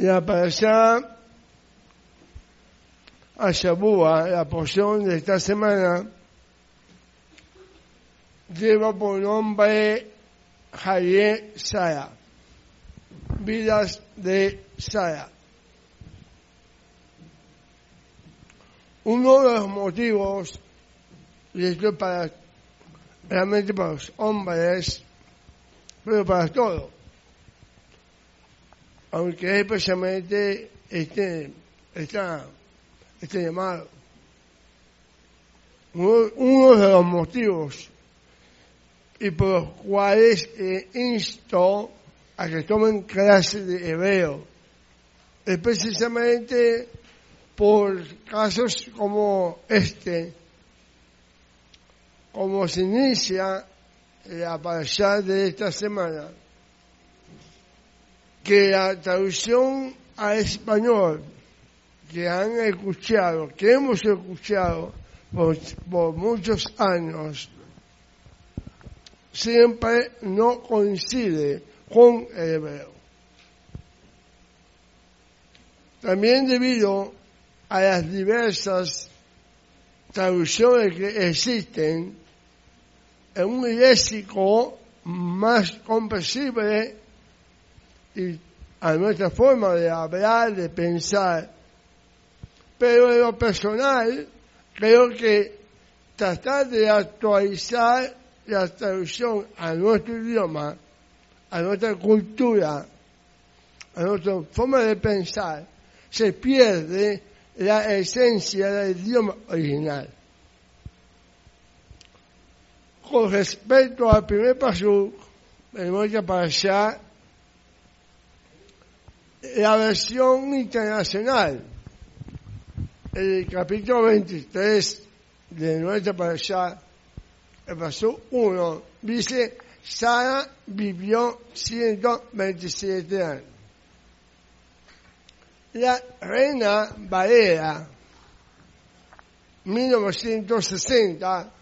La parasha Ashabúa, la porción de esta semana, lleva por nombre Jaye Sara, vidas de Sara. Uno de los motivos, y esto para realmente para los hombres, pero para todos, aunque especialmente este, esta, este llamado. Uno, de los motivos y por los cuales insto a que tomen clase de hebreo, especialmente por casos como este, como se inicia la parasha de esta semana, que la traducción a español que han escuchado, que hemos escuchado por, muchos años, siempre no coincide con el hebreo. También debido a las diversas traducciones que existen en un léxico más comprensible y a nuestra forma de hablar, de pensar. Pero en lo personal, creo que tratar de actualizar la traducción a nuestro idioma, a nuestra cultura, a nuestra forma de pensar, se pierde la esencia del idioma original. Con respecto al primer paso, tenemos que pasar la versión internacional. El capítulo 23 de nuestra parasha, el paso 1, dice, Sara vivió 127 años la Reina Valera 1960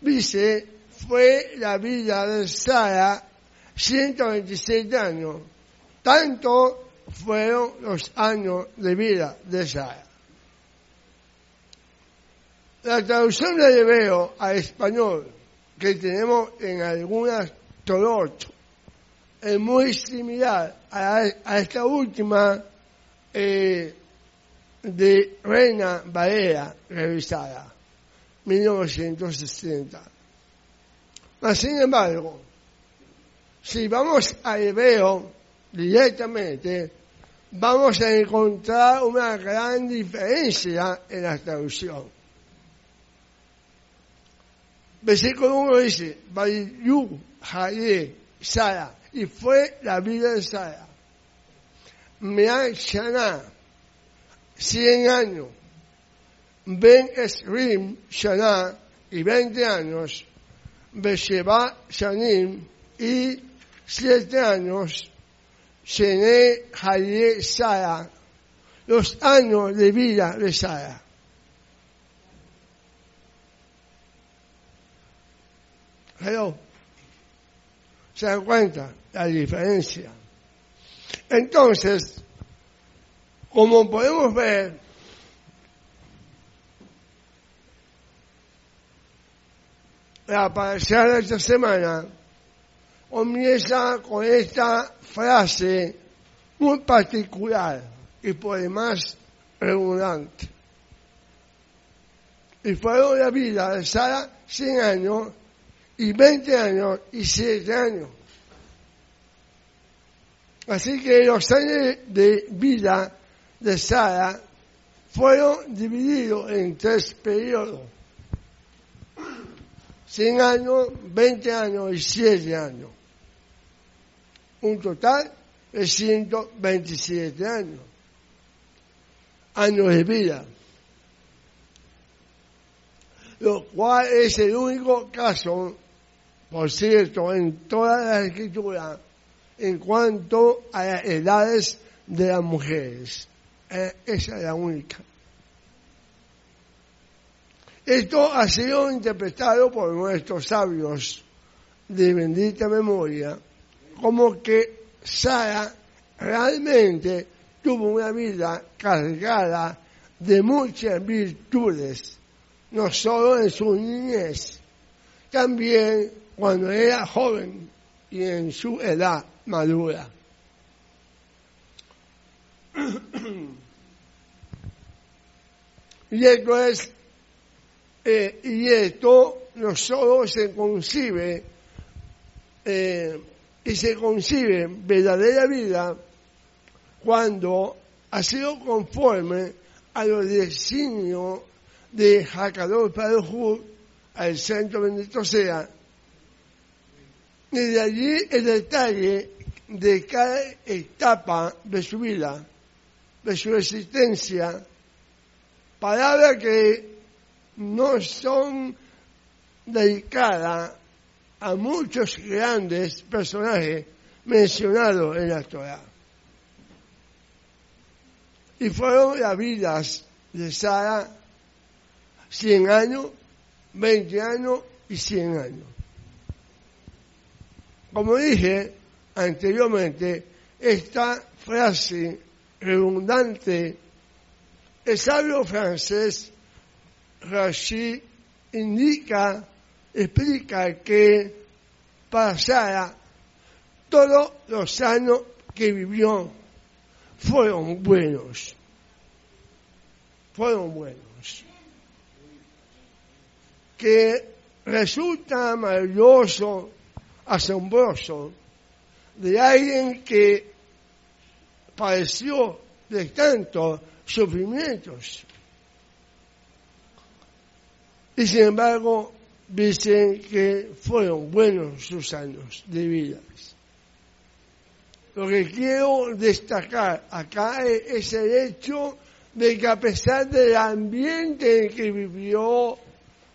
dice fue la vida de Sara 127 años. Tanto fueron los años de vida de Sara. La traducción de hebreo a español que tenemos en algunas Torot es muy similar a, esta última eh, de Reina Valera revisada, 1960. Mas, sin embargo, si vamos a hebreo directamente, vamos a encontrar una gran diferencia en la traducción. Versículo 1 dice, Bayu Sara, y fue la vida de Sara. Me'al Shana, 100 años. Ben Esrim Shana, y 20 años. Besheba Shanim, y 7 años. Shene Haye Sara, los años de vida de Sara. Hello. ¿Se dan cuenta la diferencia? Entonces, como podemos ver, la pasada de esta semana comienza con esta frase muy particular y por demás redundante. Y fueron la vida de Sara 100 años y 20 años y 7 años. Así que los años de vida de Sara fueron divididos en tres periodos. 100 años, 20 años y 7 años. Un total de 127 años. Años de vida. Lo cual es el único caso, por cierto, en toda la escritura en cuanto a las edades de las mujeres. Eh, esa es la única. Esto ha sido interpretado por nuestros sabios de bendita memoria como que Sara realmente tuvo una vida cargada de muchas virtudes, no solo en su niñez, también cuando era joven y en su edad madura. y esto es, eh, y esto no solo se concibe, eh, y se concibe verdadera vida cuando ha sido conforme a los designios de Jacador Padre al Santo Bendito sea, y de allí el detalle de cada etapa de su vida, de su existencia, palabras que no son dedicadas a muchos grandes personajes mencionados en la Torah. Y fueron las vidas de Sara 100 años, 20 años y 100 años. Como dije anteriormente, esta frase redundante, el sabio francés Rashi indica, explica que para Sara todos los años que vivió fueron buenos. Fueron buenos. Que resulta maravilloso, asombroso, de alguien que padeció de tantos sufrimientos. Y sin embargo, dicen que fueron buenos sus años de vida. Lo que quiero destacar acá es el hecho de que a pesar del ambiente en que vivió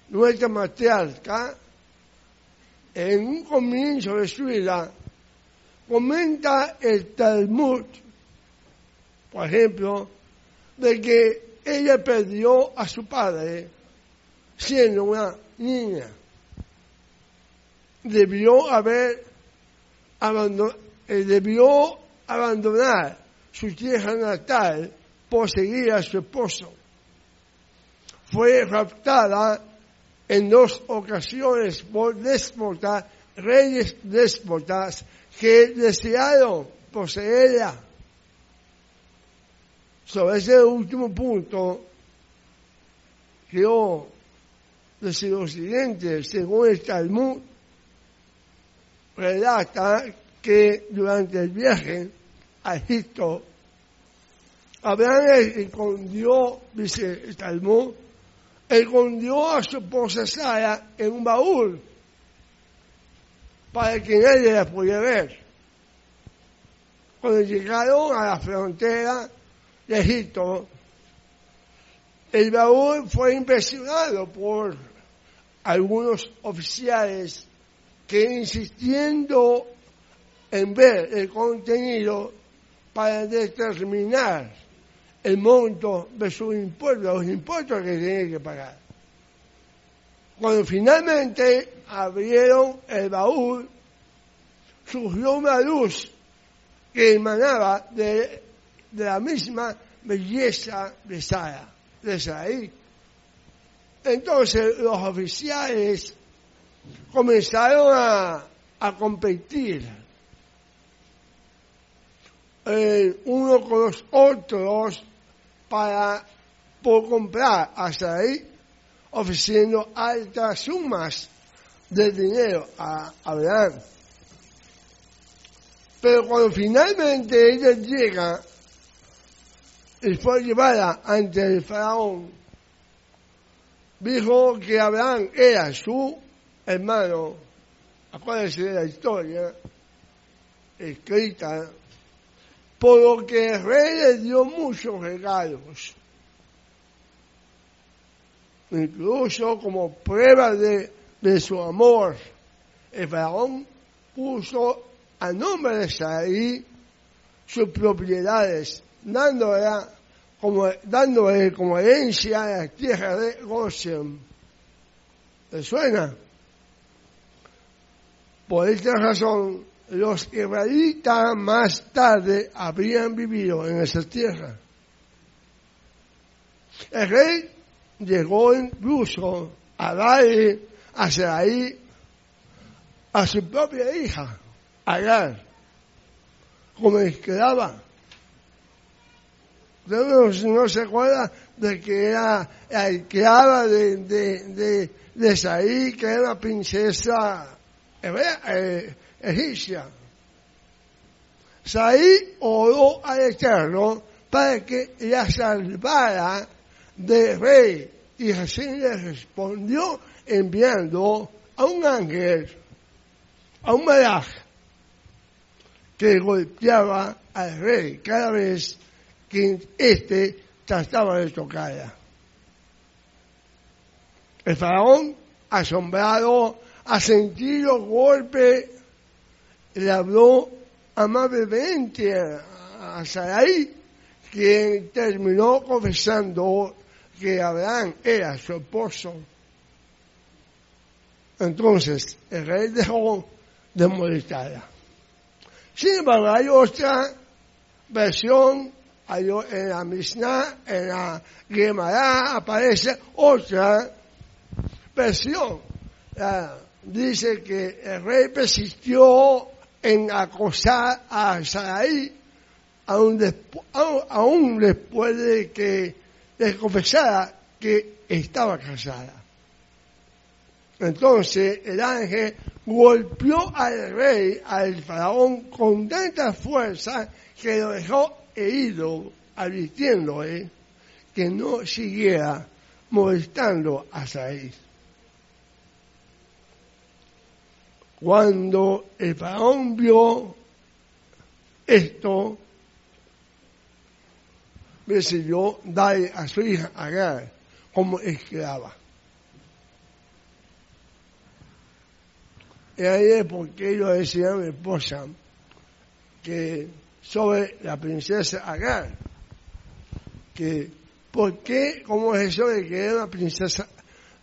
nuestra matriarca, en un comienzo de su vida, comenta el Talmud, por ejemplo, de que ella perdió a su padre siendo una niña. Debió haber abandonado eh, debió abandonar su tierra natal por seguir a su esposo. Fue raptada en dos ocasiones por déspotas, reyes déspotas que desearon poseerla. Sobre ese último punto, yo lo siguiente, según el Talmud, relata que durante el viaje a Egipto, Abraham escondió, dice el Talmud, escondió a su esposa Sara en un baúl para que nadie la pudiera ver. Cuando llegaron a la frontera de Egipto, el baúl fue impresionado por algunos oficiales que insistiendo en ver el contenido para determinar el monto de sus impuestos, los impuestos que tiene que pagar. Cuando finalmente abrieron el baúl, surgió una luz que emanaba de, la misma belleza de Sara, de Saí. Entonces los oficiales comenzaron a, a competir eh, uno con los otros para por comprar hasta ahí, ofreciendo altas sumas de dinero a Abraham. Pero cuando finalmente ella llega y fue llevada ante el faraón, dijo que Abraham era su hermano, acuérdense de la historia escrita por lo que el rey le dio muchos regalos, incluso como prueba de, su amor. El faraón puso a nombre de Saí sus propiedades, dándole como, dándole como herencia a la tierra de Goshen. ¿Le suena? Por esta razón, los israelitas más tarde habrían vivido en esa tierra. El rey llegó incluso a darle hacia ahí a su propia hija, Agar, como esclava. Ustedes no se acuerda de que era la esclava de, de, de, de Saí, que era princesa eh, egipcia. Saí oró al Eterno para que la salvara del rey. Y así le respondió enviando a un ángel, a un malaj, que golpeaba al rey cada vez que éste trataba de tocarla. El faraón, asombrado, a sentir los golpes, le habló amablemente a Sarai, quien terminó confesando que Abraham era su esposo. Entonces, el rey dejó de molestarla. Sin embargo, hay otra versión, en la Mishnah, en la Gemara aparece otra versión. dice que el rey persistió en acosar a Sarai aún, después, aún después de que le confesara que estaba casada. Entonces el ángel golpeó al rey, al faraón, con tanta fuerza que lo dejó herido, advirtiéndole que no siguiera molestando a Said. Cuando el faraón vio esto, decidió dar a su hija Agar como esclava. Y ahí es porque yo decía a mi esposa que sobre la princesa Agar, que ¿por qué, como es eso de que era una princesa,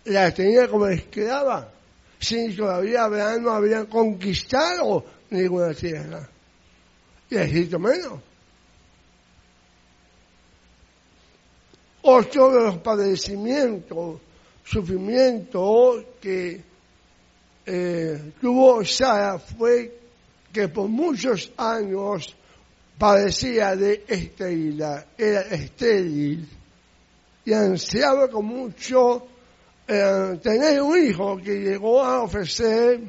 la tenía como esclava? Si todavía Abraham no había conquistado ninguna tierra. Y Egipto menos. Otro de los padecimientos, sufrimientos que eh, tuvo Sara fue que por muchos años padecía de esterilidad, era estéril y ansiaba con mucho eh, tener un hijo que llegó a ofrecer,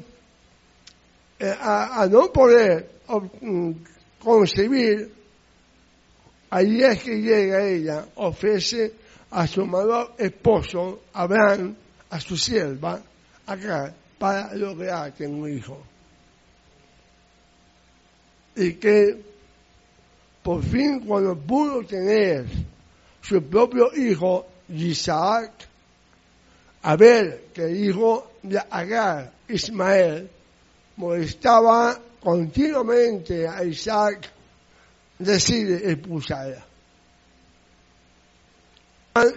eh, a, no poder mm, concebir, ahí es que llega ella, ofrece a su amado esposo, Abraham, a su sierva, acá, para lograr tener un hijo. Y que por fin cuando pudo tener su propio hijo, Isaac, a ver que hijo de Agar, Ismael, molestaba continuamente a Isaac, decide expulsarla.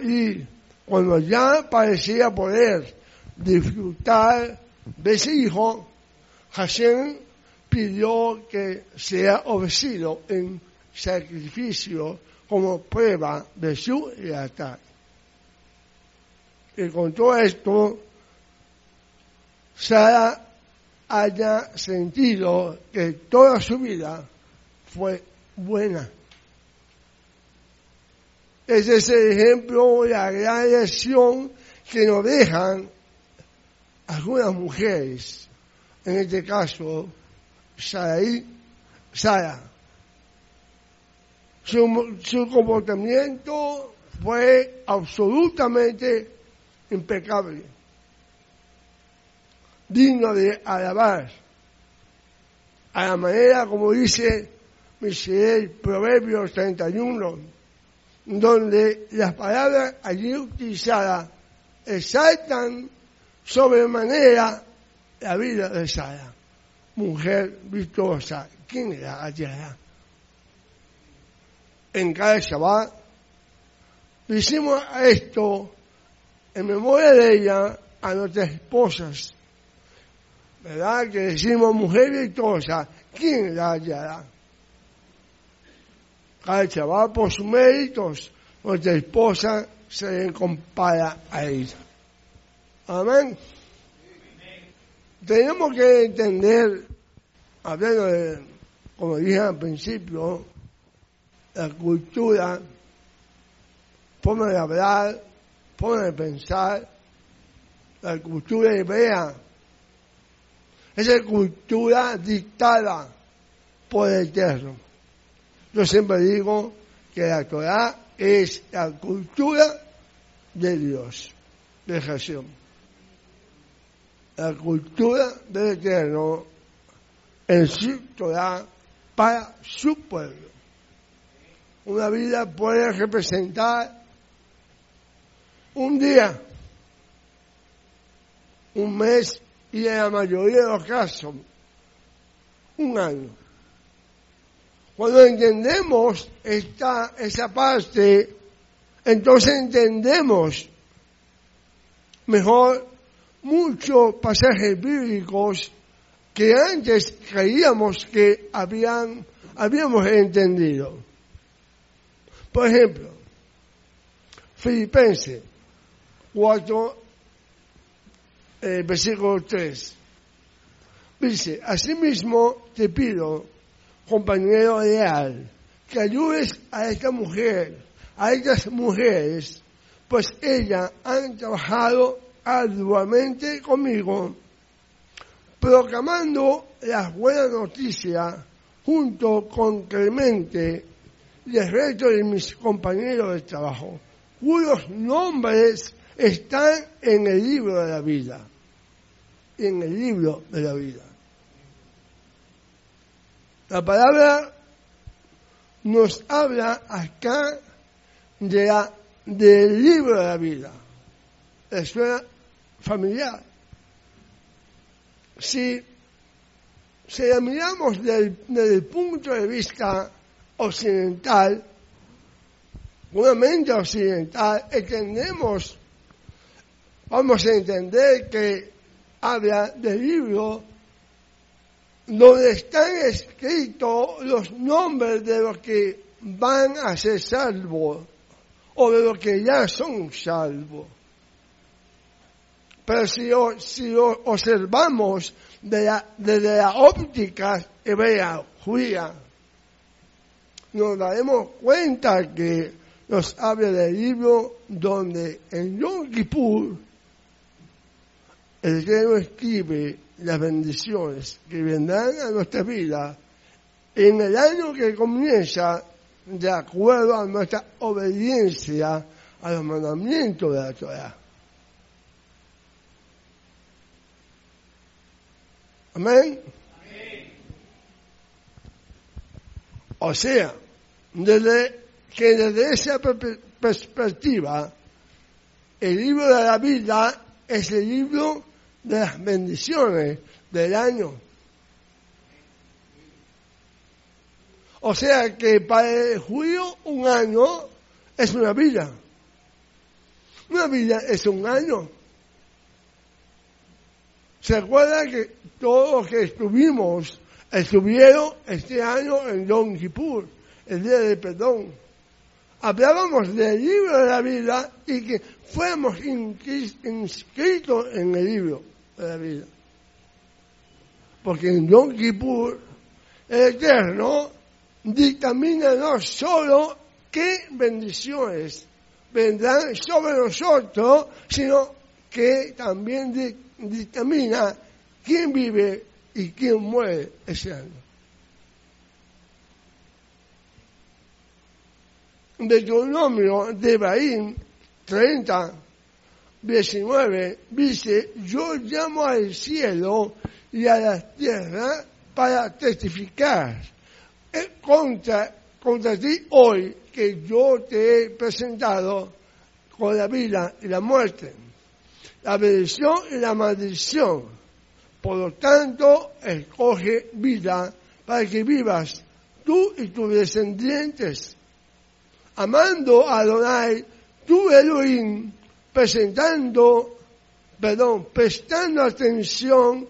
Y cuando ya parecía poder disfrutar de ese hijo, Hashem pidió que sea ofrecido en sacrificio como prueba de su lealtad. Y con todo esto, Sara haya sentido que toda su vida fue buena. Ese es el ejemplo la gran lección que nos dejan algunas mujeres, en este caso Saraí, Sara. Su, su comportamiento fue absolutamente impecable, digno de alabar, a la manera como dice Michel Proverbios 31, donde las palabras allí utilizadas exaltan sobremanera la vida de Sara, mujer virtuosa. ¿Quién era allá? En cada Shabbat hicimos esto en memoria de ella a nuestras esposas, ¿verdad? Que decimos mujer virtuosa, ¿quién la hallará? Cada chaval por sus méritos, nuestra esposa se le compara a ella. Amén. Tenemos que entender, hablando de, como dije al principio, la cultura, forma de hablar, forma de pensar, la cultura hebrea. Esa cultura dictada por el Eterno. Yo siempre digo que la Torah es la cultura de Dios, de Jesús. La cultura del Eterno en su Torah para su pueblo. Una vida puede representar un día, un mes y en la mayoría de los casos, un año. Cuando entendemos esta, esa parte, entonces entendemos mejor muchos pasajes bíblicos que antes creíamos que habían, habíamos entendido. Por ejemplo, Filipenses 4, eh, versículo 3. Dice, asimismo te pido, compañero leal, que ayudes a esta mujer, a estas mujeres, pues ellas han trabajado arduamente conmigo, proclamando las buenas noticias junto con Clemente y el resto de mis compañeros de trabajo, cuyos nombres están en el libro de la vida. En el libro de la vida. La palabra nos habla acá de la, del libro de la vida. suena familiar. Si, si la miramos desde el punto de vista occidental, una mente occidental, entendemos, vamos a entender que habla del libro donde están escritos los nombres de los que van a ser salvos o de los que ya son salvos. Pero si, observamos de la, desde la óptica hebrea, judía, nos daremos cuenta que nos habla del libro donde en Yom Kippur el Eterno escribe las bendiciones que vendrán a nuestra vida en el año que comienza de acuerdo a nuestra obediencia a los mandamientos de la Torah. Amén. O sea, desde, que desde esa perspectiva, el libro de la vida es el libro de las bendiciones del año. O sea que para el judío un año es una vida. Una vida es un año. ¿Se acuerda que todos los que estuvimos estuvieron este año en Yom Kippur? El día del perdón. Hablábamos del libro de la vida y que fuéramos inscritos en el libro de la vida. Porque en Yom Kippur, el Eterno dictamina no solo qué bendiciones vendrán sobre nosotros, sino que también dictamina quién vive y quién muere ese año. Deuteronomio de Baín 30, 19, dice, yo llamo al cielo y a la tierra para testificar eh, contra, contra ti hoy que yo te he presentado con la vida y la muerte, la bendición y la maldición. Por lo tanto, escoge vida para que vivas tú y tus descendientes amando a Adonai, tu Elohim, presentando, perdón, prestando atención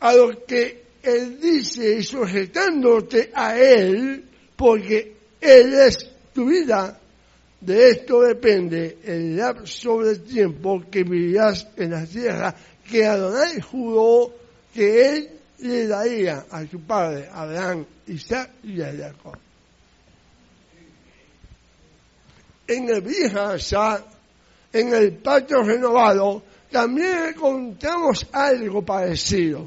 a lo que Él dice sujetándote a Él, porque Él es tu vida. De esto depende el lapso de tiempo que vivirás en la tierra que Adonai juró que Él le daría a su padre Abraham, Isaac y a Jacob. En el vieja en el pacto renovado, también encontramos algo parecido.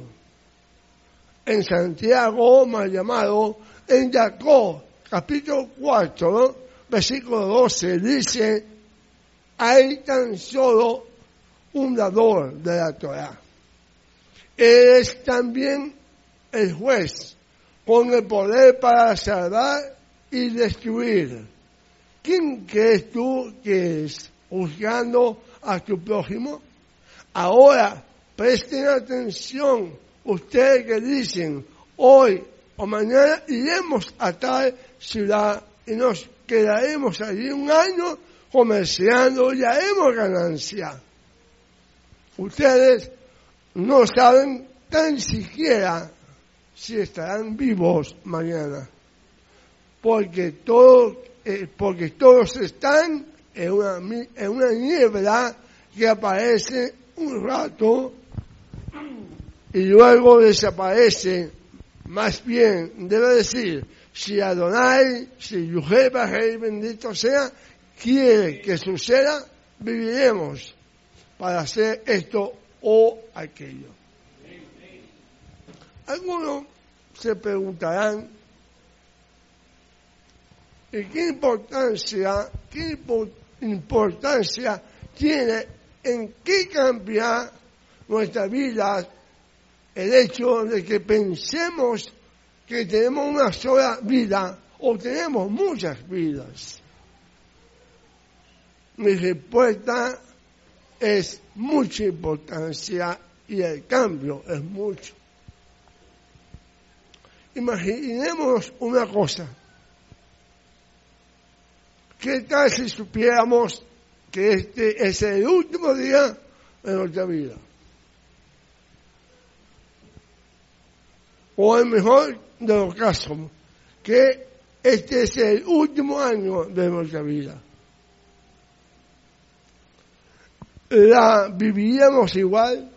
En Santiago, más llamado, en Jacob, capítulo 4, versículo 12, dice, hay tan solo un dador de la Torah. Es también el juez, con el poder para salvar y destruir. ¿Quién crees tú que es juzgando a tu prójimo? Ahora, presten atención, ustedes que dicen, hoy o mañana iremos a tal ciudad y nos quedaremos allí un año comerciando y haremos ganancia. Ustedes no saben tan siquiera si estarán vivos mañana, porque todos, eh, porque todos están en una, en una niebla que aparece un rato y luego desaparece. Más bien, debe decir, si Adonai, si Yuheba, Rey bendito sea, quiere que suceda, viviremos para hacer esto o aquello. Algunos se preguntarán, ¿y qué importancia, qué importancia tiene en qué cambia nuestra vida el hecho de que pensemos que tenemos una sola vida o tenemos muchas vidas? Mi respuesta es mucha importancia y el cambio es mucho. Imaginemos una cosa. ¿Qué tal si supiéramos que este es el último día de nuestra vida? O el mejor de los casos, que este es el último año de nuestra vida. la vivíamos igual?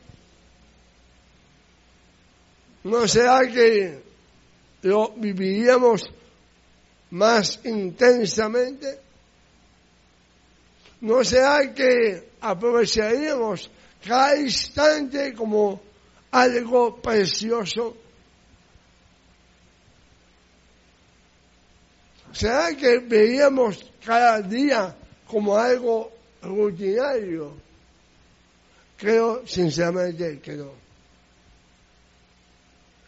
¿No será que lo viviríamos más intensamente? ¿No será que aprovecharíamos cada instante como algo precioso? ¿Será que veíamos cada día como algo rutinario? Creo sinceramente que no.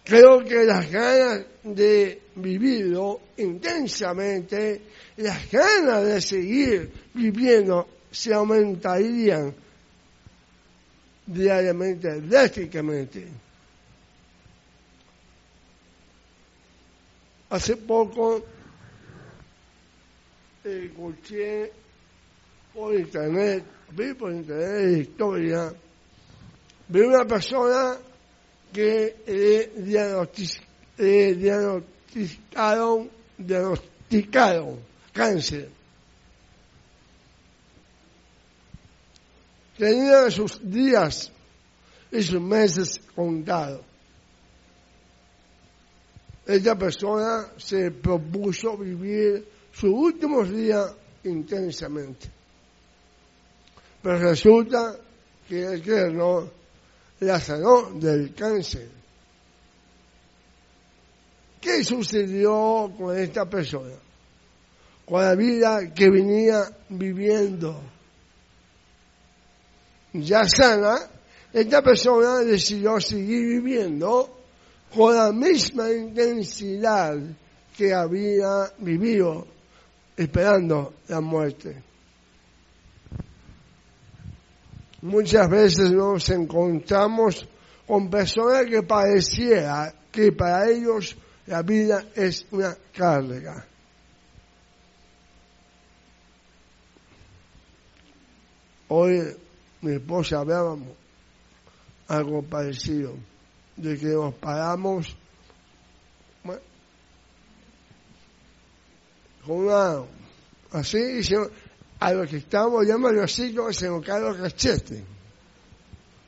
Creo que las ganas de vivirlo intensamente, las ganas de seguir viviendo se aumentarían diariamente, drásticamente. Hace poco escuché por internet vi por internet de historia, vi una persona que le, diagnosticaron, diagnosticaron cáncer. Tenía sus días y sus meses contados. Esta persona se propuso vivir sus últimos días intensamente. Pero resulta que el Eterno la sanó del cáncer. ¿Qué sucedió con esta persona? Con la vida que venía viviendo. Ya sana, esta persona decidió seguir viviendo con la misma intensidad que había vivido esperando la muerte. Muchas veces nos encontramos con personas que pareciera que para ellos la vida es una carga. Hoy mi esposa hablábamos algo parecido. de que nos paramos con una así y se, a lo que estamos llamando así como se nos cae los cachetes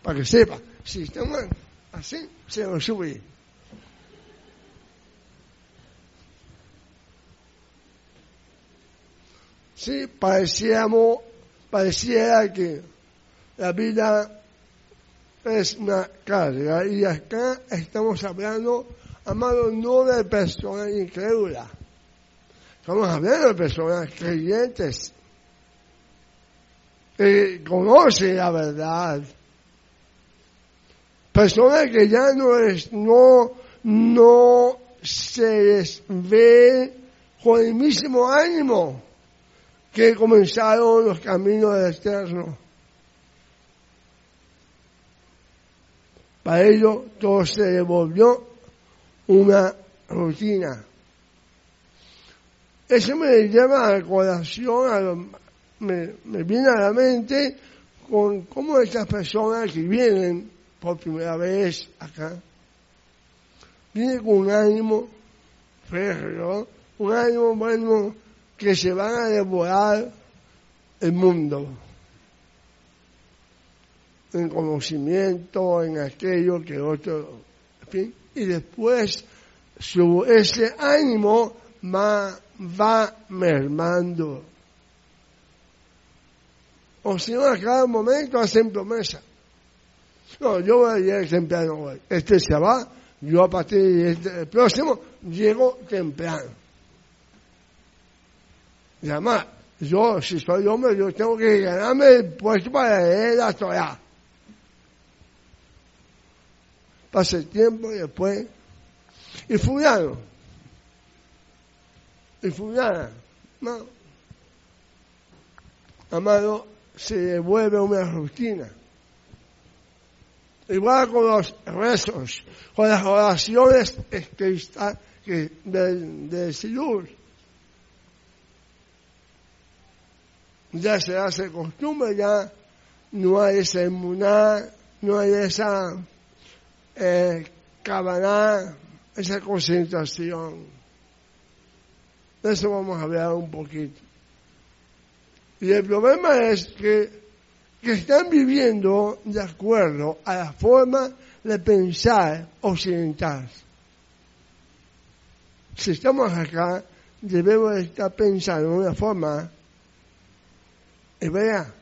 para que sepa si estamos así se nos sube sí parecíamos pareciera que la vida es una carga. Y acá estamos hablando, amado, no de personas incrédulas, estamos hablando de personas creyentes que conocen la verdad, personas que ya no es, no, no se les ve con el mismo ánimo que comenzaron los caminos del externo. Para ello todo se devolvió una rutina. Eso me lleva a la colación, me, me, viene a la mente con cómo estas personas que vienen por primera vez acá, vienen con un ánimo férreo, un ánimo bueno que se van a devorar el mundo en conocimiento, en aquello que otro, en fin, y después su, ese ánimo va, va mermando. O si no, a cada momento hacen promesa. No, yo voy a llegar temprano hoy. Este se va, yo a partir del este, próximo llego temprano. Además, yo, si soy hombre, yo tengo que ganarme el puesto para leer la Torah. pasa el tiempo y después. Y fulano. Y fulana. No. Amado, se devuelve una rutina. Igual con los rezos, con las oraciones que del, del Señor. Ya se hace costumbre, ya no hay esa inmunidad, no hay esa eh, esa concentración. De eso vamos a hablar un poquito. Y el problema es que, que están viviendo de acuerdo a la forma de pensar occidental. Si estamos acá, debemos estar pensando de una forma hebrea,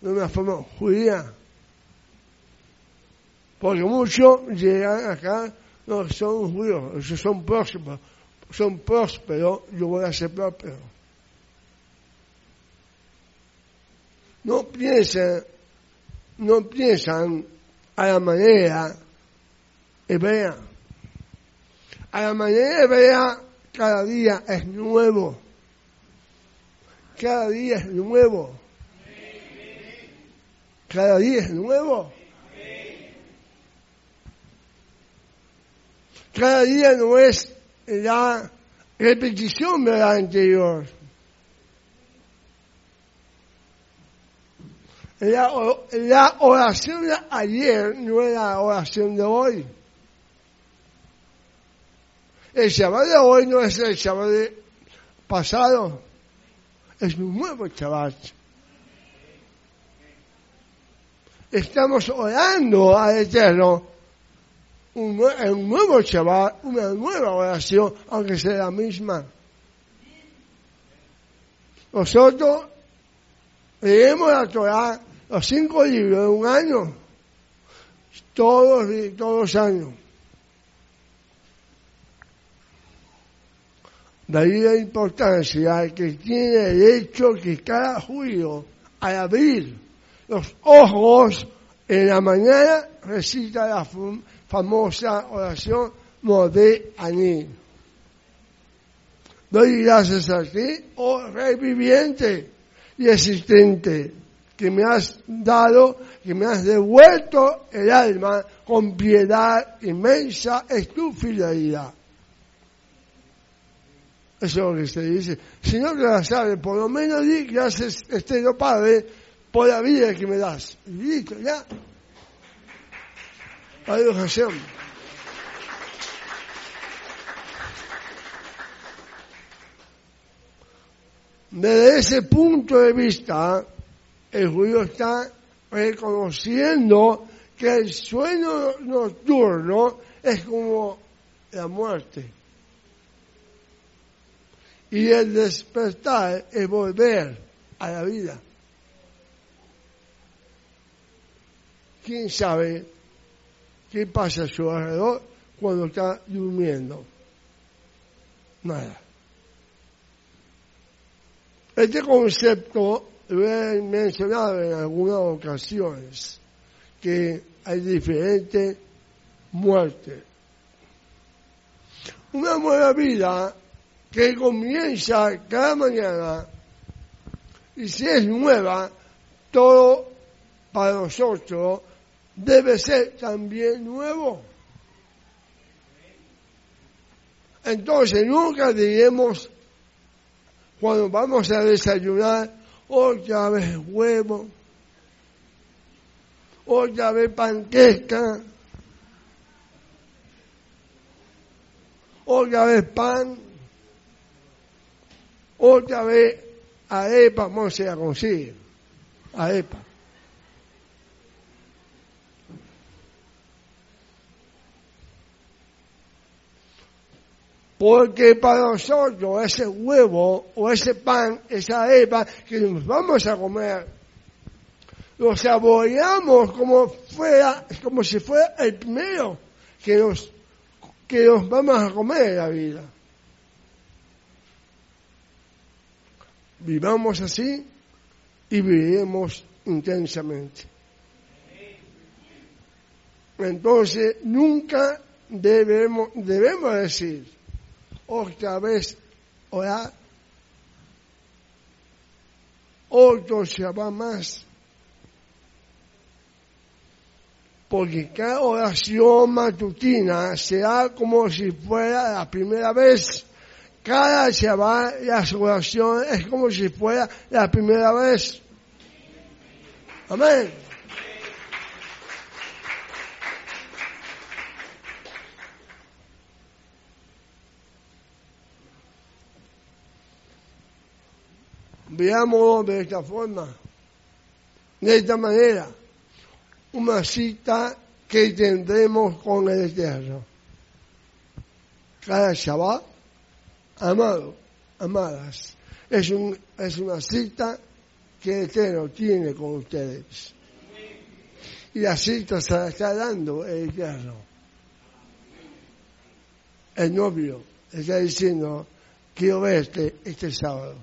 de una forma judía, porque muchos llegan acá, no son judíos, son próximos, son prósperos, yo voy a ser próspero. No piensan, no piensan a la manera hebrea. A la manera hebrea cada día es nuevo. Cada día es nuevo. Cada día es nuevo. cada día no es la repetición de la anterior. La, la, oración de ayer no es la oración de hoy. El Shabbat de hoy no es el Shabbat de pasado. Es un nuevo Shabbat. Estamos orando al Eterno un, nuevo chaval, una nueva oración, aunque sea la misma. Nosotros leemos la Torah, los cinco libros de un año, todos, todos los años. La importancia que tiene el hecho que cada judío, al abrir los ojos en la mañana, recita la, famosa oración Modé Aní. Doy gracias a ti, oh Rey viviente y existente, que me has dado, que me has devuelto el alma con piedad inmensa, es tu fidelidad. Eso es lo que se dice. Si no te la sabes, por lo menos di gracias, estero Padre, por la vida que me das. Y listo, ya. Baruch Hashem. Desde ese punto de vista, el judío está reconociendo que el sueño nocturno es como la muerte. Y el despertar es volver a la vida. ¿Quién sabe qué pasa a su alrededor cuando está durmiendo? Nada. Este concepto lo he mencionado en algunas ocasiones, que hay diferentes muertes. Una nueva vida que comienza cada mañana y si es nueva, todo para nosotros debe ser también nuevo. Entonces nunca diremos cuando vamos a desayunar, otra vez huevo, otra vez panqueca, otra vez pan, otra vez arepa, vamos a conseguir, arepa. Porque para nosotros ese huevo o ese pan, esa arepa que nos vamos a comer, lo saboreamos como fuera, como si fuera el primero que nos, que nos vamos a comer la vida. Vivamos así y viviremos intensamente. Entonces, nunca debemos, debemos decir, otra vez orar, otro se va más. Porque cada oración matutina será como si fuera la primera vez. Cada Shabbat las oraciones es como si fuera la primera vez. Amén. Veámoslo de esta forma, de esta manera, una cita que tendremos con el Eterno. Cada Shabbat, amado, amadas, es, un, es una cita que el Eterno tiene con ustedes. Y la cita se la está dando el Eterno. El novio está diciendo, quiero verte este sábado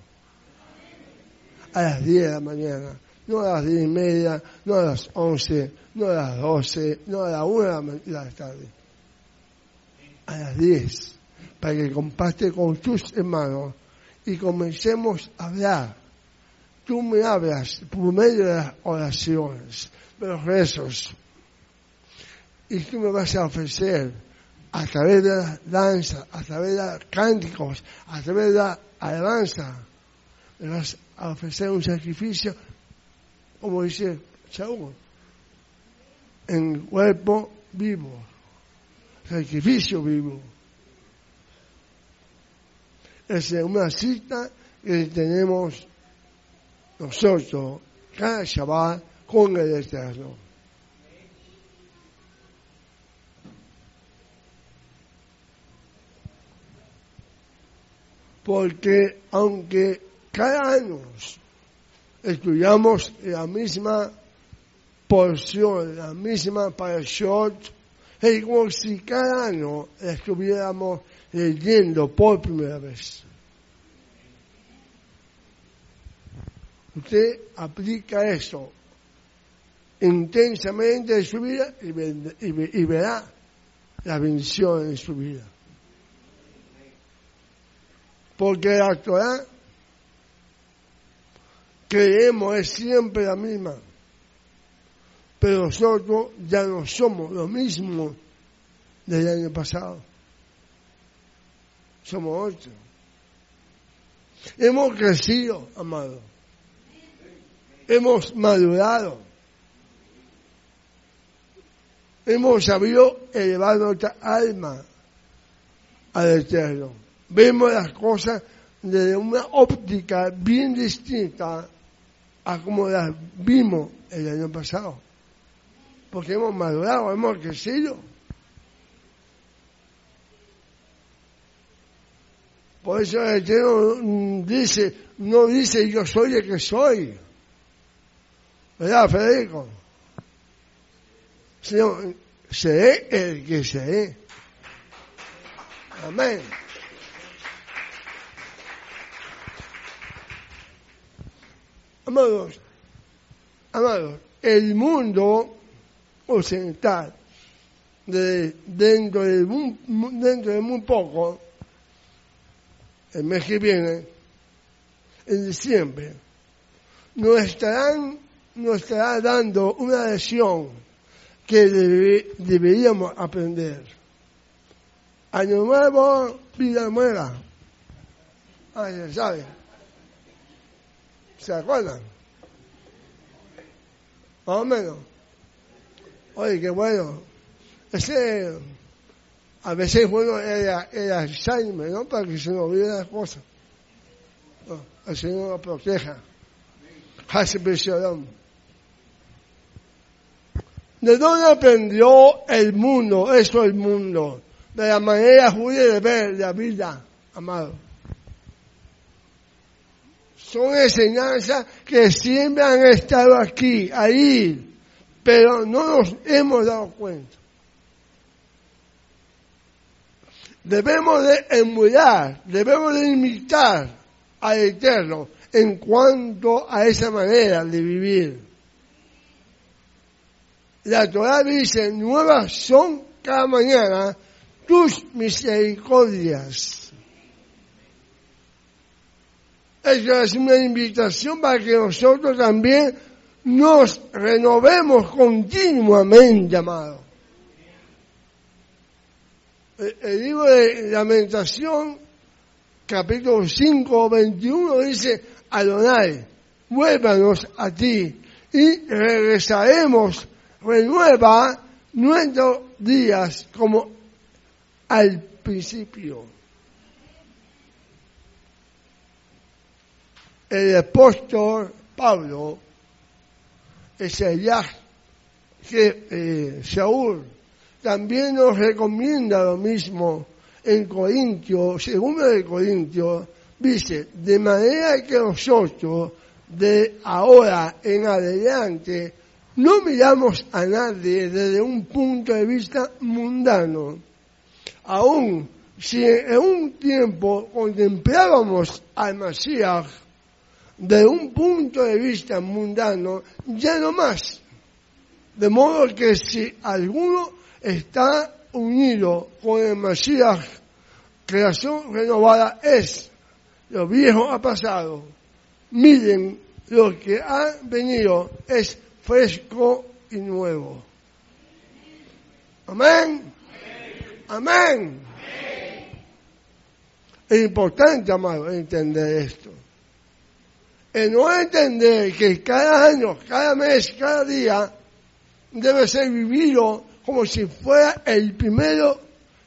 a las 10 de la mañana, no a las 10 y media, no a las 11, no a las 12, no a las 1 de la tarde. A las 10, para que comparte con tus hermanos y comencemos a hablar. Tú me hablas por medio de las oraciones, de los rezos, y tú me vas a ofrecer a través de la danza, a través de los cánticos, a través de la alabanza, me vas a ofrecer un sacrificio, como dice Saúl, en cuerpo vivo, sacrificio vivo. Es una cita que tenemos nosotros cada Shabbat con el Eterno. Porque aunque cada año estudiamos la misma porción, la misma parashot, es como si cada año estuviéramos leyendo por primera vez. Usted aplica eso intensamente en su vida y, verá la bendición en su vida. Porque la Torah creemos es siempre la misma. Pero nosotros ya no somos lo mismo del año pasado. Somos otros. Hemos crecido, amado. Hemos madurado. hemos sabido elevar nuestra alma al Eterno. Vemos las cosas desde una óptica bien distinta a como las vimos el año pasado. Porque hemos madurado, hemos crecido. Por eso el Eterno dice, no dice yo soy el que soy. ¿Verdad, Federico? Señor, seré el que seré. Amén. Amados, amados, el mundo occidental, de, dentro, de dentro de muy poco, el mes que viene, en diciembre, nos estarán, nos estará dando una lección que deberíamos aprender. Año nuevo, vida nueva. Ah, ya saben. ¿Se acuerdan? Más o menos. Oye, qué bueno. Ese, a veces bueno era, era Alzheimer, ¿no? Para que se nos olvide las cosas. No, el Señor nos proteja. ¿De dónde aprendió el mundo, eso el mundo? De la manera judía de ver la vida, amado son enseñanzas que siempre han estado aquí, ahí, pero no nos hemos dado cuenta. Debemos de emular, debemos de imitar al Eterno en cuanto a esa manera de vivir. La Torah dice, nuevas son cada mañana tus misericordias. Esa es una invitación para que nosotros también nos renovemos continuamente, amado. El, libro de Lamentación, capítulo 5, 21, dice, Adonai, vuélvanos a ti y regresaremos, renueva nuestros días como al principio. el apóstol Pablo, ese que eh, Saúl también nos recomienda lo mismo en Corintio, segundo de Corintio, dice, de manera que nosotros de ahora en adelante no miramos a nadie desde un punto de vista mundano. Aún si en un tiempo contemplábamos al Masías de un punto de vista mundano, ya no más. De modo que si alguno está unido con el Mesías, creación renovada es, lo viejo ha pasado. Miren, lo que ha venido es fresco y nuevo. Amén. Amén. Es importante, amado, entender esto el no entender que cada año, cada mes, cada día debe ser vivido como si fuera el primero,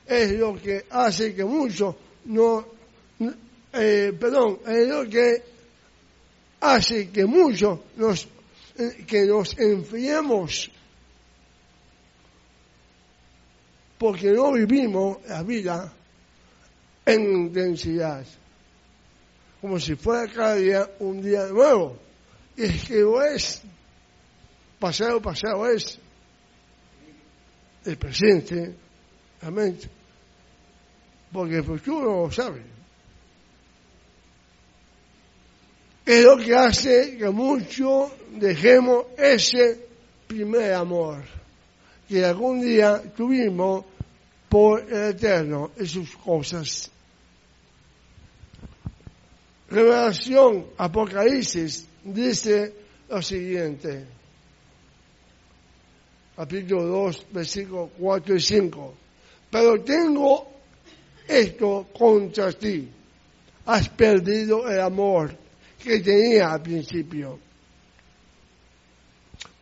es lo que hace que muchos no, eh, perdón, es lo que hace que muchos nos, que nos enfriemos porque no vivimos la vida en intensidad como si fuera cada día un día nuevo. Y es que lo es. Pasado, pasado es. El presente, la. Porque el futuro no lo sabe. Es lo que hace que muchos dejemos ese primer amor que algún día tuvimos por el Eterno en sus cosas Revelación, Apocalipsis, dice lo siguiente. Capítulo 2, versículos 4 y 5. Pero tengo esto contra ti. Has perdido el amor que tenía al principio.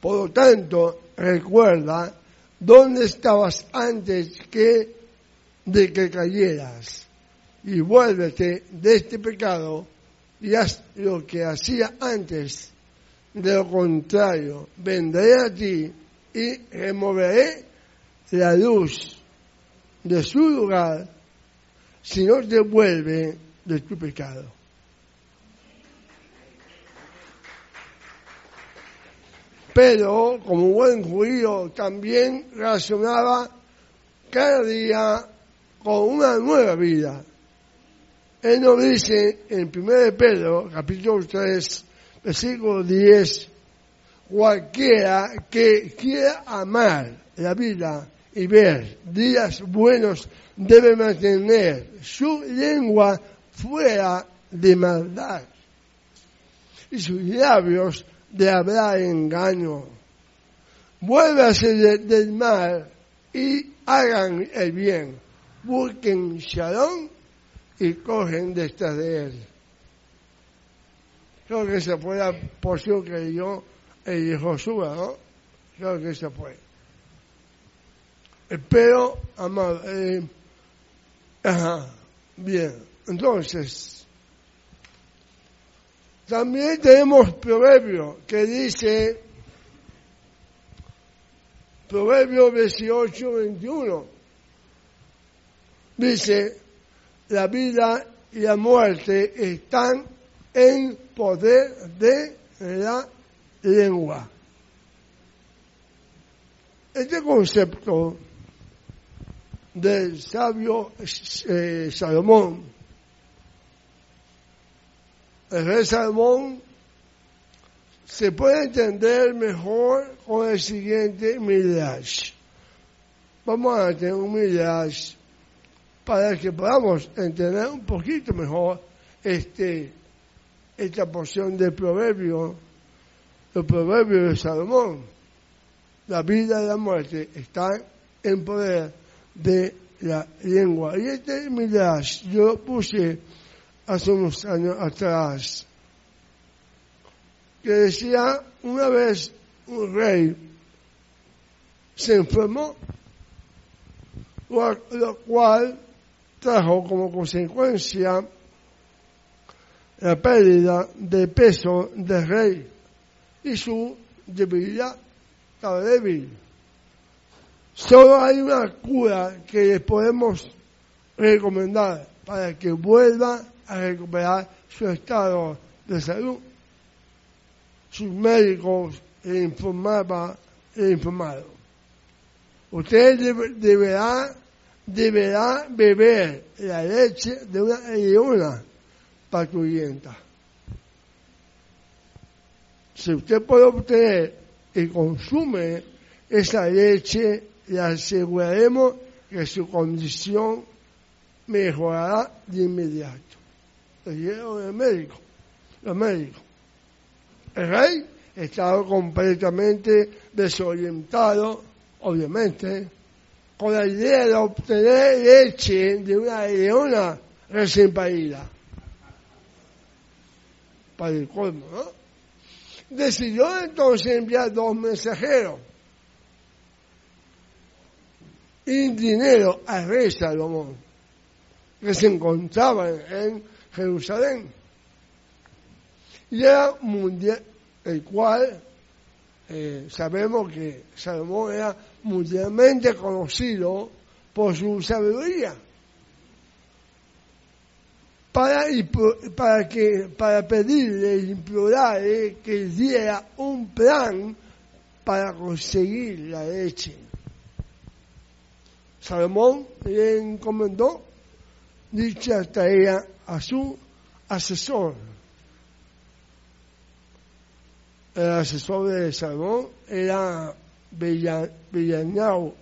Por lo tanto, recuerda ¿dónde estabas antes que de que cayeras? Y vuélvete de este pecado y haz lo que hacía antes. De lo contrario, vendré a ti y removeré la luz de su lugar si no te vuelve de tu pecado. Pero, como buen judío, también razonaba cada día con una nueva vida. Él nos dice en 1 Pedro, capítulo 3, versículo 10, cualquiera que quiera amar la vida y ver días buenos debe mantener su lengua fuera de maldad y sus labios de hablar engaño. Vuélvase del mal y hagan el bien. Busquen shalom y cogen detrás de él. Creo que esa fue la porción que yo el Josué, ¿no? Creo que esa fue. Espero, amado, eh, ajá, bien, entonces, también tenemos proverbio que dice, proverbio 18, 21, dice, la vida y la muerte están en poder de la lengua. Este concepto del sabio eh, Salomón, el rey Salomón, se puede entender mejor con el siguiente midrash. Vamos a tener un midrash para que podamos entender un poquito mejor este, esta porción del proverbio, el proverbio de Salomón. La vida y la muerte están en poder de la lengua. Y este midrash yo puse hace unos años atrás, que decía una vez un rey se enfermó, lo cual trajo como consecuencia la pérdida de peso del rey y su debilidad, estaba débil. Solo hay una cura que les podemos recomendar para que vuelva a recuperar su estado de salud. Sus médicos le informaban, le informaron. Usted deberá deberá beber la leche de una leona patrullenta. Si usted puede obtener y consume esa leche, le aseguraremos que su condición mejorará de inmediato. Le dijeron el médico, los médicos. El rey estaba completamente desorientado, obviamente, con la idea de obtener leche de una leona recién parida. Para el colmo, ¿no? Decidió entonces enviar dos mensajeros y dinero al rey Salomón, que se encontraba en Jerusalén. Y era mundial, el cual eh, sabemos que Salomón era mundialmente conocido por su sabiduría. Para, para, que, para pedirle, implorarle que diera un plan para conseguir la leche. Salomón le encomendó dicha tarea a su asesor. El asesor de Salomón era Bellanau,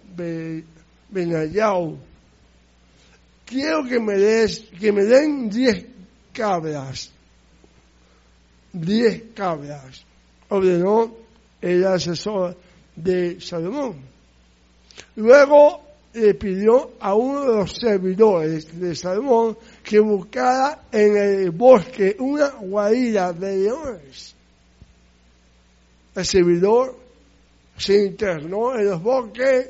Benayau. Quiero que me, des, que me den diez cabras. Diez cabras. Ordenó el asesor de Salomón. Luego le pidió a uno de los servidores de Salomón que buscara en el bosque una guarida de leones. El servidor se internó en los bosques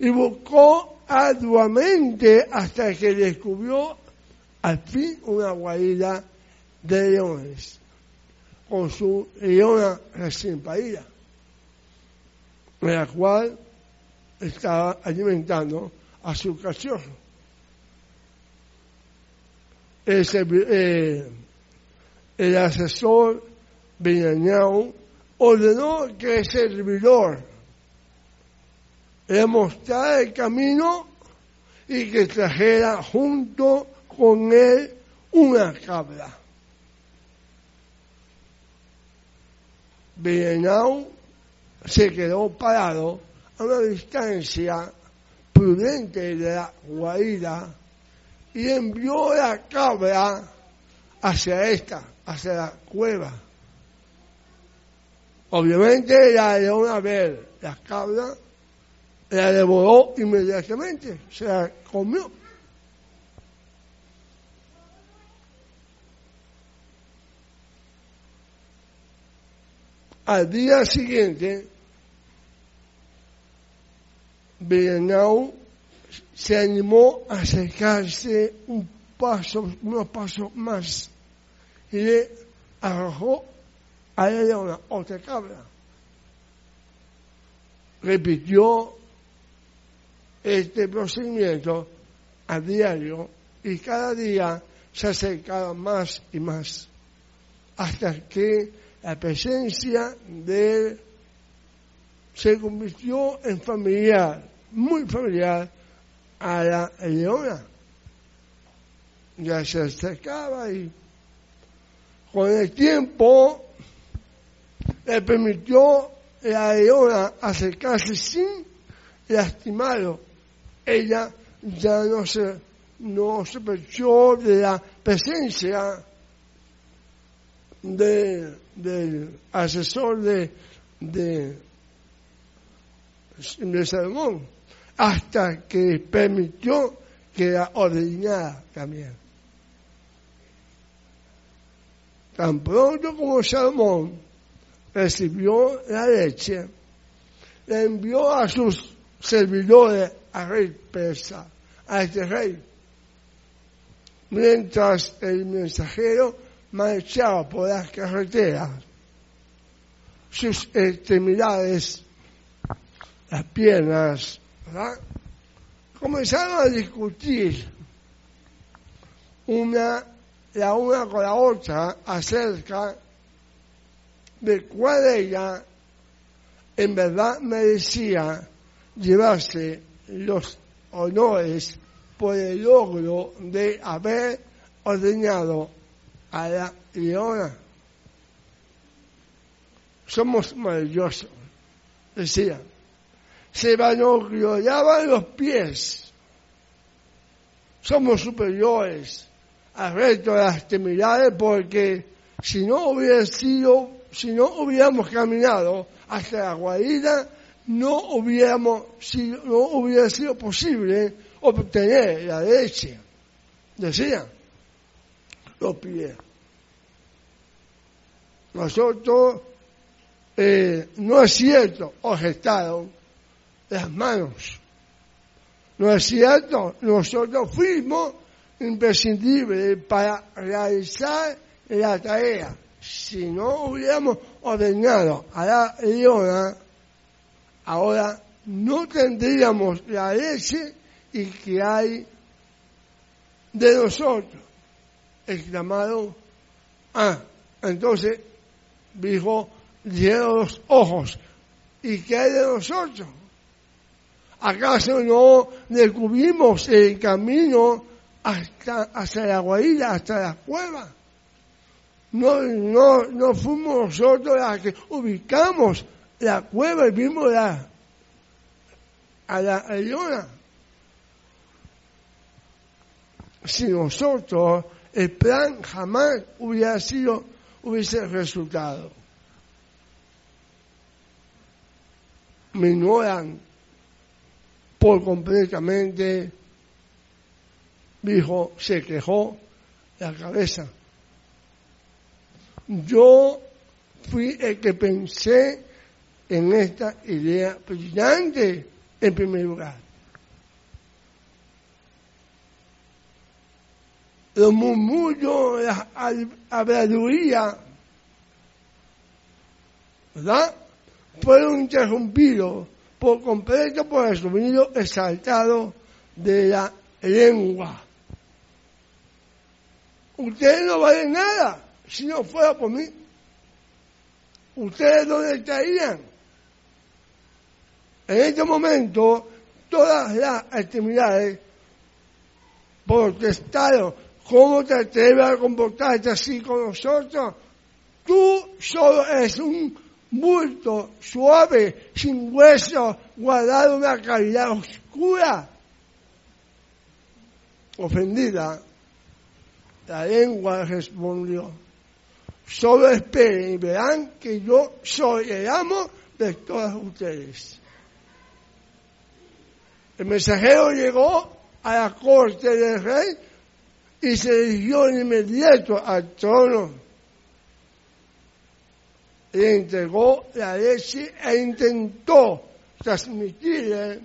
y buscó arduamente hasta que descubrió al fin una guarida de leones con su leona recién parida, en la cual estaba alimentando a su cachorro. El, eh, el asesor Benyañao ordenó que el servidor le mostrara el camino y que trajera junto con él una cabra. Benyañao se quedó parado a una distancia prudente de la guarida y envió la cabra hacia esta, hacia la cueva. Obviamente la leona ver la cabra, la devoró inmediatamente, se la comió. Al día siguiente, Berenau se animó a acercarse un paso, unos pasos más y le arrojó a ella una otra cabra. Repitió este procedimiento a diario y cada día se acercaba más y más hasta que la presencia de él se convirtió en familiar, muy familiar a la leona. Ya se acercaba y con el tiempo le permitió la leona acercarse sin lastimarlo. Ella ya no se, no se perdió de la presencia de, del asesor de, de Salomón hasta que permitió que la ordenara también. Tan pronto como Salomón recibió la leche, le envió a sus servidores a rey persa, a este rey, mientras el mensajero marchaba por las carreteras, sus extremidades, las piernas, comenzaron a discutir una, la una con la otra acerca de cuál ella en verdad merecía llevarse los honores por el logro de haber ordenado a la leona. Somos maravillosos, decían se vanagloriaban los pies. Somos superiores al resto de las extremidades porque si no hubiera sido, si no hubiéramos caminado hasta la guarida, no hubiéramos sido, no hubiera sido posible obtener la leche. Decían los pies. Nosotros, eh, no es cierto, objetaron, las manos. ¿No es cierto? Nosotros fuimos imprescindibles para realizar la tarea. Si no hubiéramos ordenado a la leona, ahora no tendríamos la leche y que hay de nosotros. Exclamaron, ah, entonces dijo, lleno los ojos, ¿y qué hay de nosotros? ¿Acaso no descubrimos el camino hasta, la guarida, hasta la cueva? No, no, no fuimos nosotros los que ubicamos la cueva y vimos la, a la leona. Si nosotros, el plan jamás hubiera sido, hubiese resultado. Me por completamente. Dijo, se quejó la cabeza. Yo fui el que pensé en esta idea brillante en primer lugar. Los murmullos, las habladurías, ¿verdad? Fueron interrumpidos por completo por el sonido exaltado de la lengua. Ustedes no valen nada si no fuera por mí. ¿Ustedes dónde estarían? En este momento, todas las actividades protestaron. ¿Cómo te atreves a comportarte así con nosotros? Tú solo eres un bulto suave, sin hueso, guardado una cavidad oscura. Ofendida, la lengua respondió, solo esperen y verán que yo soy el amo de todas ustedes. El mensajero llegó a la corte del rey y se dirigió inmediato al trono. Le entregó la leche e intentó transmitirle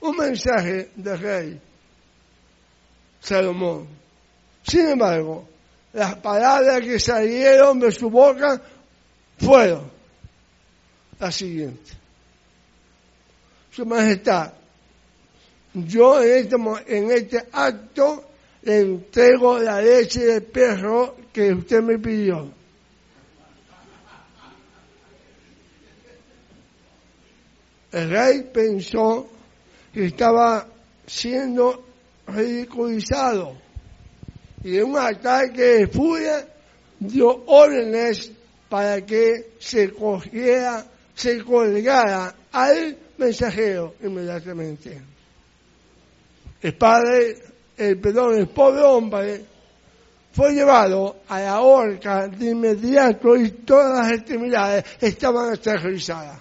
un mensaje del rey Salomón. Sin embargo, las palabras que salieron de su boca fueron las siguientes. Su Majestad, yo en este, este acto le entrego la leche de perro que usted me pidió. El rey pensó que estaba siendo ridiculizado y en un ataque de furia dio órdenes para que se cogiera, se colgara al mensajero inmediatamente. El padre, el perdón, el pobre hombre fue llevado a la horca de inmediato y todas las extremidades estaban aterrorizadas,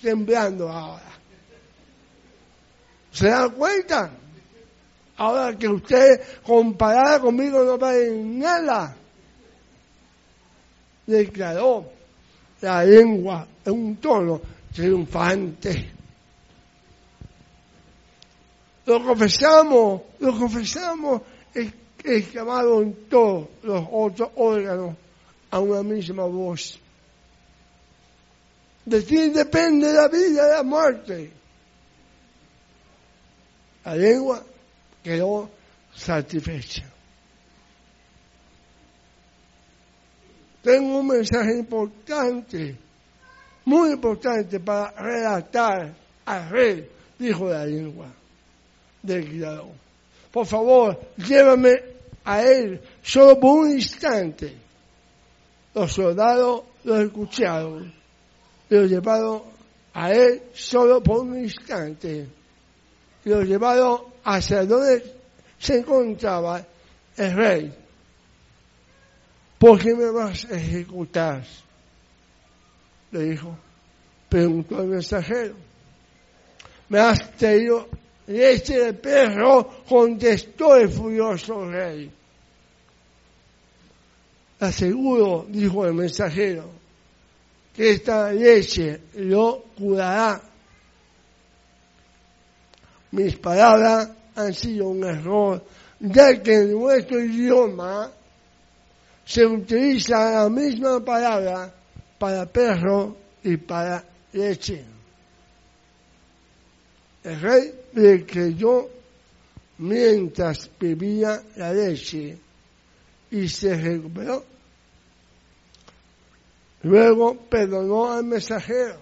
temblando ahora. ¿Se dan cuenta? Ahora que usted comparada conmigo no vale nada. Declaró la lengua en un tono triunfante. Lo confesamos, lo confesamos exclamado en todos los otros órganos a una misma voz. De ti depende la vida y la muerte. La lengua quedó satisfecha. Tengo un mensaje importante, muy importante para relatar al rey, dijo la lengua del criado. Por favor, llévame a él solo por un instante. Los soldados lo escucharon lo llevaron a él solo por un instante. Lo llevaron hacia donde se encontraba el rey. ¿Por qué me vas a ejecutar? Le dijo, preguntó el mensajero. Me has traído leche de perro, contestó el furioso rey. Aseguro, dijo el mensajero, esta leche lo curará mis palabras han sido un error, ya que en nuestro idioma se utiliza la misma palabra para perro y para leche. El rey le creyó mientras bebía la leche y se recuperó. Luego perdonó al mensajero.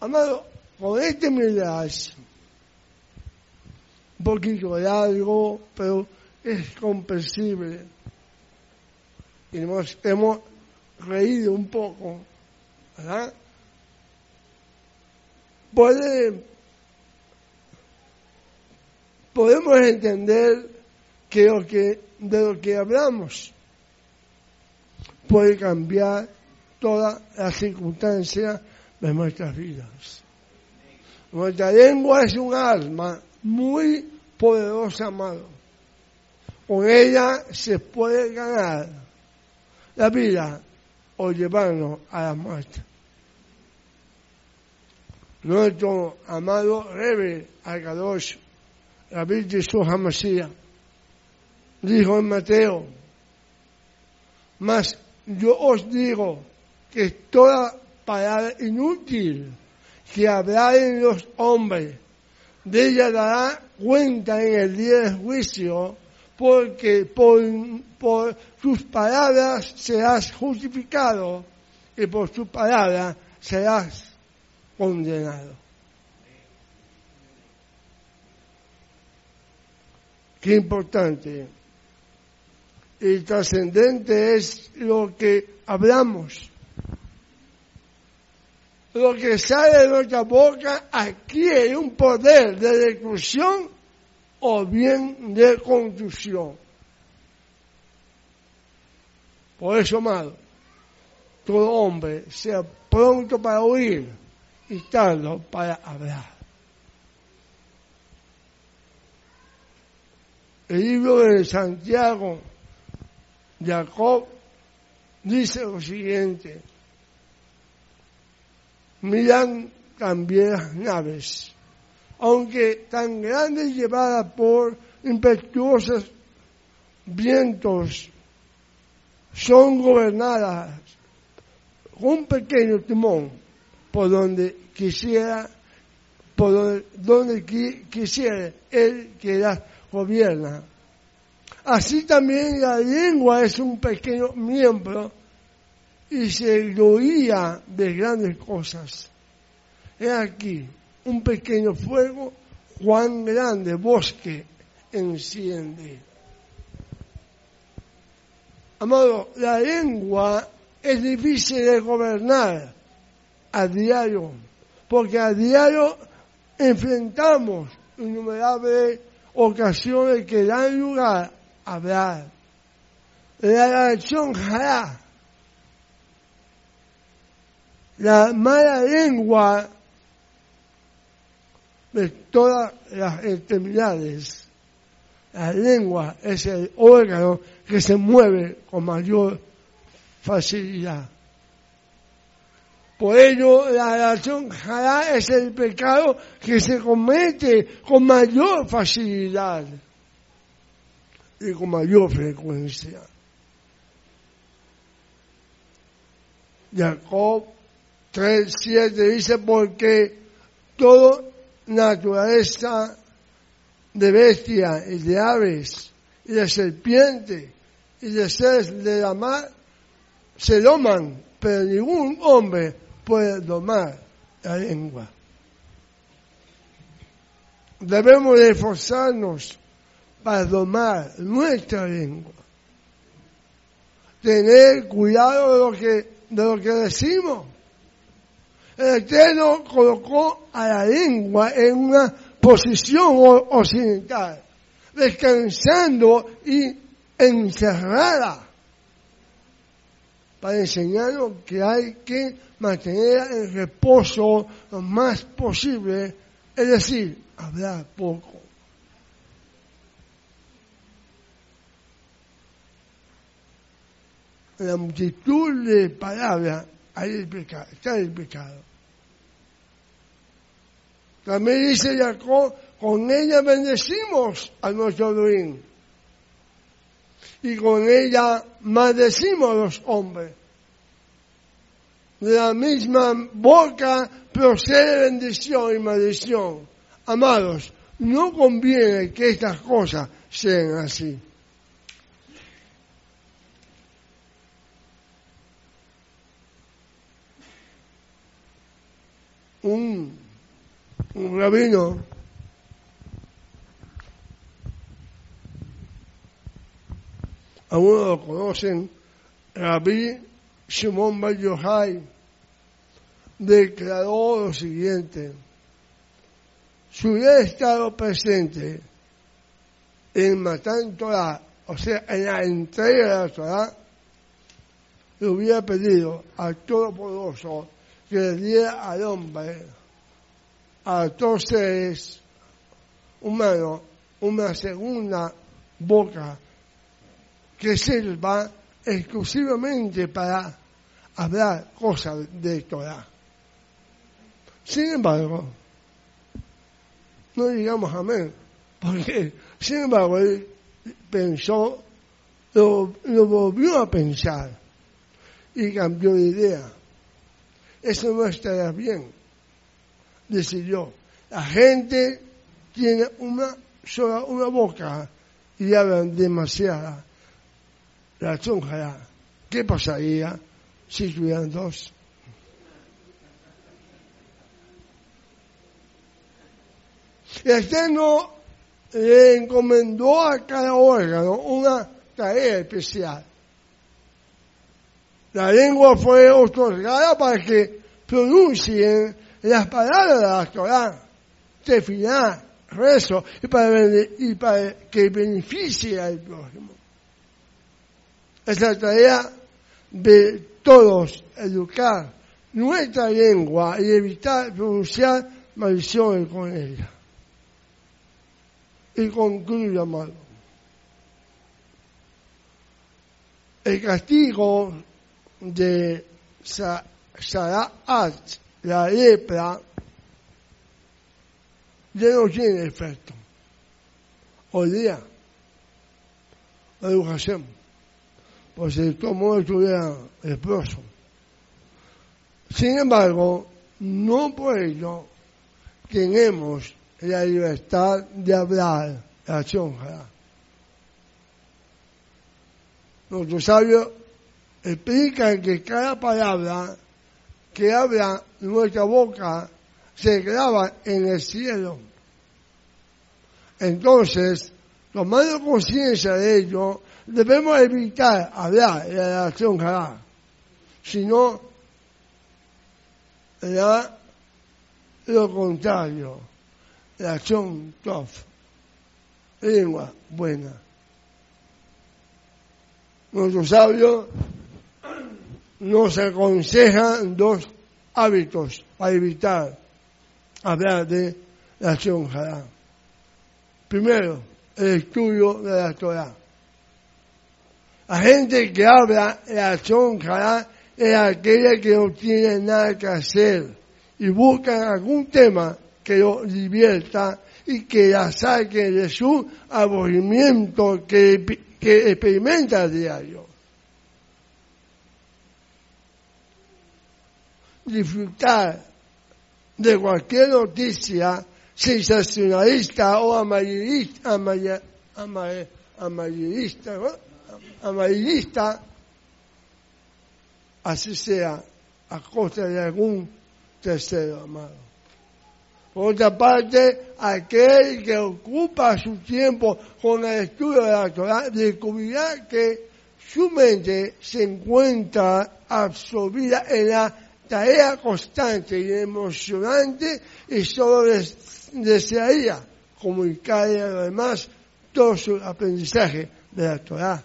Amado, con este mensaje, un poquito largo, pero es comprensible. Y hemos, reído un poco, ¿verdad? Puede, podemos entender que de lo que hablamos puede cambiar todas las circunstancias de nuestras vidas. Nuestra lengua es un arma muy poderosa, amado. Con ella se puede ganar la vida o llevarnos a la muerte. Nuestro amado Rebe Alcadosh Rabbi Jesús Hamasía, dijo en Mateo, mas yo os digo que toda palabra inútil que hablaren los hombres, de ella dará cuenta en el día del juicio, porque por, por sus palabras serás justificado y por sus palabras serás condenado. Qué importante y trascendente es lo que hablamos. Lo que sale de nuestra boca adquiere un poder de destrucción o bien de construcción. Por eso, amado, todo hombre sea pronto para oír y tardo para hablar. El libro de Santiago, Jacob, dice lo siguiente, miran también las naves, aunque tan grandes llevadas por impetuosos vientos, son gobernadas con un pequeño timón por donde quisiera, por donde, quisiera él que las gobierna. Así también la lengua es un pequeño miembro y se gloría de grandes cosas. He aquí un pequeño fuego, cuán grande bosque enciende. Amado, la lengua es difícil de gobernar a diario, porque a diario enfrentamos innumerables ocasiones que dan lugar hablar. La acción hará. La mala lengua de todas las extremidades. La lengua es el órgano que se mueve con mayor facilidad. Por ello, la acción hará es el pecado que se comete con mayor facilidad y con mayor frecuencia. Jacob 3.7 dice porque toda naturaleza de bestia y de aves y de serpiente y de seres de la mar se doman, pero ningún hombre puede domar la lengua. Debemos esforzarnos para domar nuestra lengua. Tener cuidado de lo que, de lo que decimos. El Eterno colocó a la lengua en una posición occidental, descansando y encerrada, para enseñarnos que hay que mantener el reposo lo más posible, es decir, hablar poco. La multitud de palabras hay el pecado, está el pecado. También dice Jacob, con ella bendecimos a nuestro Elohim. Y con ella maldecimos a los hombres de la misma boca procede bendición y maldición. Amados, no conviene que estas cosas sean así. Un, un rabino. Algunos lo conocen, Rabí Shimon Bar Yochai declaró lo siguiente, si hubiera estado presente en Matán Torah, o sea, en la entrega de la Torah, le hubiera pedido al Todopoderoso que diera al hombre, a todos seres humanos, una segunda boca que sirva exclusivamente para hablar cosas de Torah. Sin embargo, no digamos amén, Porque, sin embargo, él pensó, lo, lo volvió a pensar y cambió de idea. Eso no estará bien, decidió. La gente tiene una sola una boca y hablan demasiada. La chonja, ¿qué pasaría si tuvieran dos? El Eterno le encomendó a cada órgano una tarea especial. La lengua fue otorgada para que pronuncien las palabras de la Torah, tefilá, rezo, y para, y para que beneficie al prójimo. Es la tarea de todos educar nuestra lengua y evitar pronunciar maldiciones con ella. Y concluyo, amado. El castigo de Saraat, la lepra, ya no tiene efecto. Hoy día, la educación, pues si mundo estuviera leproso. Sin embargo, no por ello tenemos la libertad de hablar la chonja. Nuestros sabios explican que cada palabra que habla nuestra boca se graba en el cielo. Entonces, tomando conciencia de ello, debemos evitar hablar la acción hará, sino la, lo contrario, la acción tof, lengua buena. Nuestros sabios nos aconsejan dos hábitos para evitar hablar de la acción hará. Primero, el estudio de la Torah. La gente que habla de la acción hará es aquella que no tiene nada que hacer y busca algún tema que lo divierta y que la saque de su aburrimiento que, que experimenta a diario. Disfrutar de cualquier noticia sensacionalista o amarillista, amarillista, amarillista, así sea a costa de algún tercero amado. Por otra parte, aquel que ocupa su tiempo con el estudio de la Torah descubrirá que su mente se encuentra absorbida en la tarea constante y emocionante y solo desearía comunicar además todo su aprendizaje de la Torah.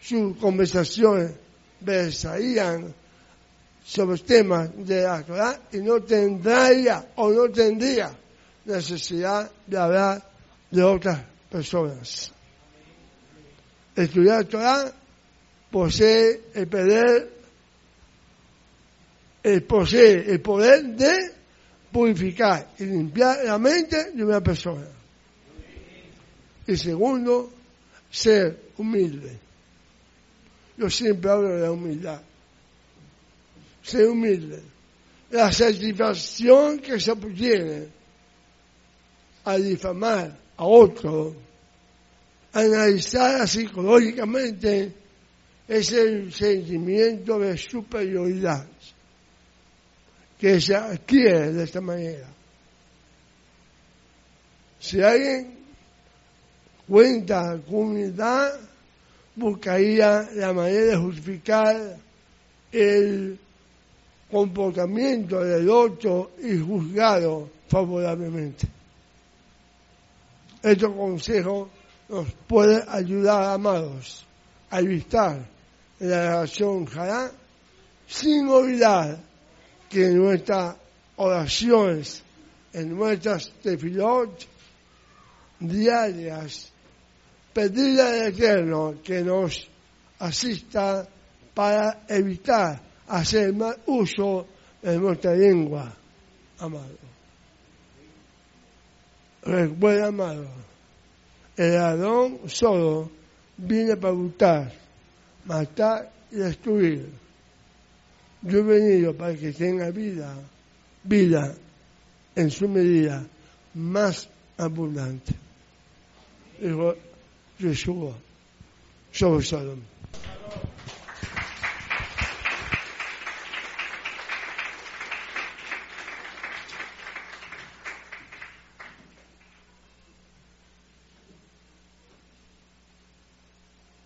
Sus conversaciones versarían sobre temas de la Torah y no tendría o no tendría necesidad de hablar de otras personas. Estudiar Torah posee el poder, posee el poder de purificar y limpiar la mente de una persona. Y segundo, ser humilde. Yo siempre hablo de la humildad. Ser humilde. La satisfacción que se obtiene al difamar a otro, analizar psicológicamente, es el sentimiento de superioridad que se adquiere de esta manera. Si alguien cuenta con humildad, buscaría la manera de justificar el comportamiento del otro y juzgarlo favorablemente. Este consejo nos puede ayudar, amados, a evitar la relación jará sin olvidar que nuestras oraciones, en nuestras tefilot diarias, pedirle al Eterno que nos asista para evitar hacer mal uso de nuestra lengua, amado. Recuerda, amado, El ladrón solo viene para gustar, matar y destruir. Yo he venido para que tenga vida, vida en su medida más abundante. Dijo Yeshua, Shalom.